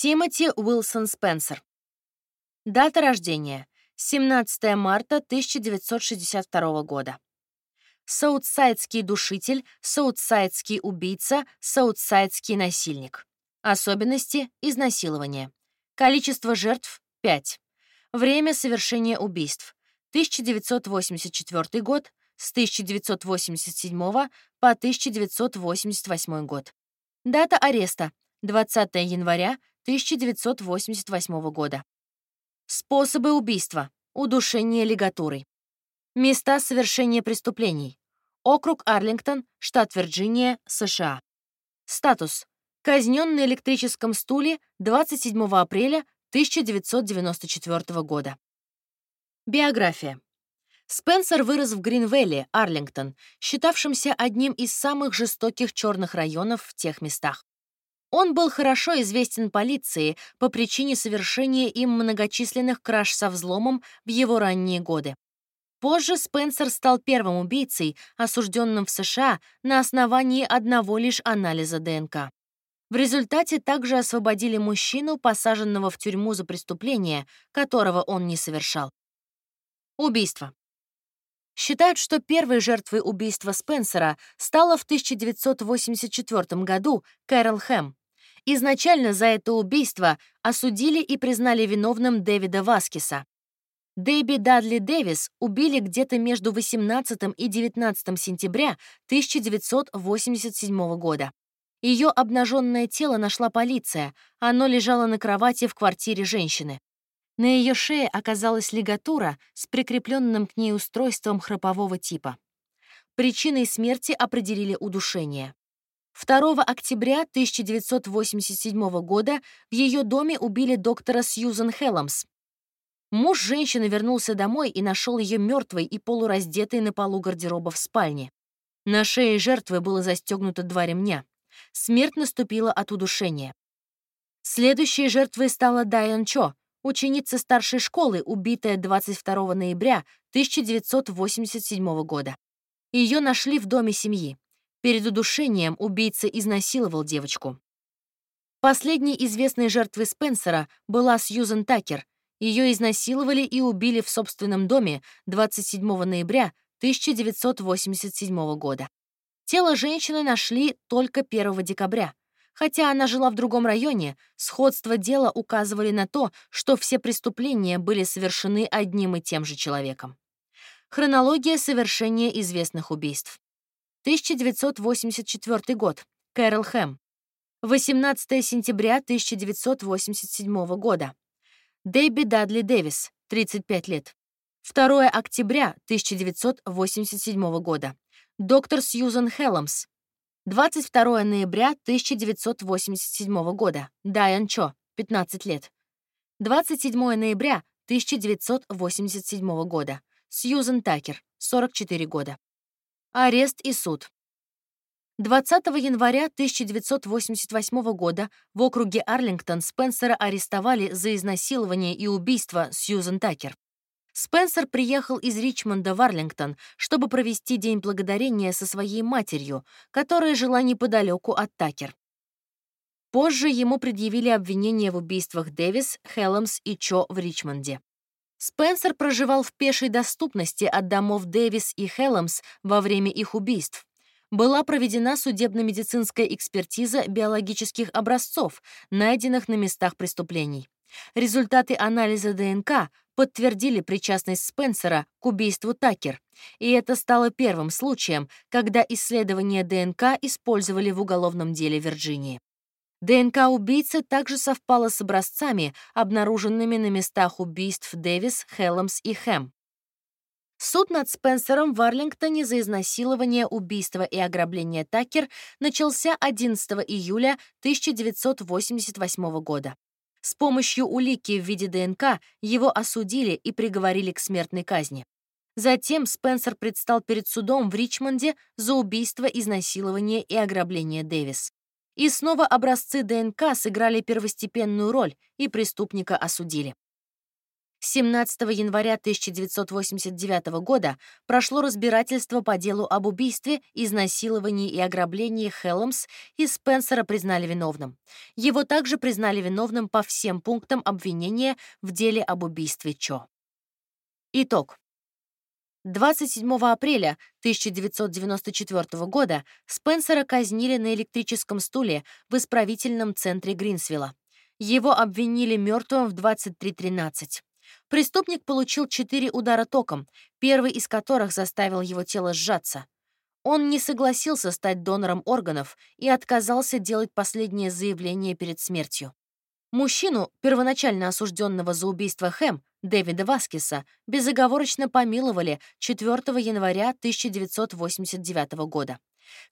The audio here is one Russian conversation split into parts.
Тимоти Уилсон Спенсер. Дата рождения. 17 марта 1962 года. Саутсайдский душитель, саутсайдский убийца, саутсайдский насильник. Особенности изнасилования. Количество жертв — 5. Время совершения убийств. 1984 год с 1987 по 1988 год. Дата ареста — 20 января 1988 года. Способы убийства. Удушение лигатурой. Места совершения преступлений. Округ Арлингтон, штат Вирджиния, США. Статус. Казнен на электрическом стуле 27 апреля 1994 года. Биография. Спенсер вырос в Гринвелле, Арлингтон, считавшемся одним из самых жестоких черных районов в тех местах. Он был хорошо известен полиции по причине совершения им многочисленных краж со взломом в его ранние годы. Позже Спенсер стал первым убийцей, осужденным в США на основании одного лишь анализа ДНК. В результате также освободили мужчину, посаженного в тюрьму за преступление, которого он не совершал. Убийство. Считают, что первой жертвой убийства Спенсера стала в 1984 году Кэрол Хэм. Изначально за это убийство осудили и признали виновным Дэвида Васкиса. Дэби Дадли Дэвис убили где-то между 18 и 19 сентября 1987 года. Ее обнаженное тело нашла полиция, оно лежало на кровати в квартире женщины. На ее шее оказалась лигатура с прикрепленным к ней устройством храпового типа. Причиной смерти определили удушение. 2 октября 1987 года в ее доме убили доктора Сьюзен Хелламс. Муж женщины вернулся домой и нашел ее мертвой и полураздетой на полу гардероба в спальне. На шее жертвы было застегнуто два ремня. Смерть наступила от удушения. Следующей жертвой стала Дайан Чо, ученица старшей школы, убитая 22 ноября 1987 года. Ее нашли в доме семьи. Перед удушением убийца изнасиловал девочку. Последней известной жертвой Спенсера была Сьюзен Такер. Ее изнасиловали и убили в собственном доме 27 ноября 1987 года. Тело женщины нашли только 1 декабря. Хотя она жила в другом районе, сходство дела указывали на то, что все преступления были совершены одним и тем же человеком. Хронология совершения известных убийств. 1984 год. Кэрол Хэм. 18 сентября 1987 года. Дэбби Дадли Дэвис, 35 лет. 2 октября 1987 года. Доктор Сьюзан Хелламс. 22 ноября 1987 года. Дайан Чо, 15 лет. 27 ноября 1987 года. Сьюзан Такер, 44 года. Арест и суд. 20 января 1988 года в округе Арлингтон Спенсера арестовали за изнасилование и убийство Сьюзен Такер. Спенсер приехал из Ричмонда в Арлингтон, чтобы провести День Благодарения со своей матерью, которая жила неподалеку от Такер. Позже ему предъявили обвинения в убийствах Дэвис, Хелламс и Чо в Ричмонде. Спенсер проживал в пешей доступности от домов Дэвис и Хелламс во время их убийств. Была проведена судебно-медицинская экспертиза биологических образцов, найденных на местах преступлений. Результаты анализа ДНК подтвердили причастность Спенсера к убийству Такер, и это стало первым случаем, когда исследования ДНК использовали в уголовном деле Вирджинии. ДНК убийцы также совпала с образцами, обнаруженными на местах убийств Дэвис, Хелламс и Хэм. Суд над Спенсером в Арлингтоне за изнасилование, убийство и ограбление Такер начался 11 июля 1988 года. С помощью улики в виде ДНК его осудили и приговорили к смертной казни. Затем Спенсер предстал перед судом в Ричмонде за убийство, изнасилование и ограбление Дэвис. И снова образцы ДНК сыграли первостепенную роль, и преступника осудили. 17 января 1989 года прошло разбирательство по делу об убийстве, изнасиловании и ограблении Хелмс и Спенсера признали виновным. Его также признали виновным по всем пунктам обвинения в деле об убийстве Чо. Итог. 27 апреля 1994 года Спенсера казнили на электрическом стуле в исправительном центре Гринсвилла. Его обвинили мертвым в 23.13. Преступник получил четыре удара током, первый из которых заставил его тело сжаться. Он не согласился стать донором органов и отказался делать последнее заявление перед смертью. Мужчину, первоначально осужденного за убийство Хэм, Дэвида Васкиса, безоговорочно помиловали 4 января 1989 года.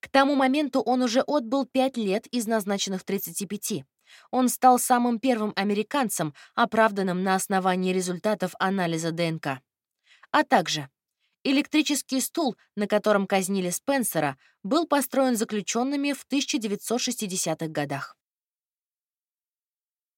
К тому моменту он уже отбыл 5 лет из назначенных 35. Он стал самым первым американцем, оправданным на основании результатов анализа ДНК. А также электрический стул, на котором казнили Спенсера, был построен заключенными в 1960-х годах.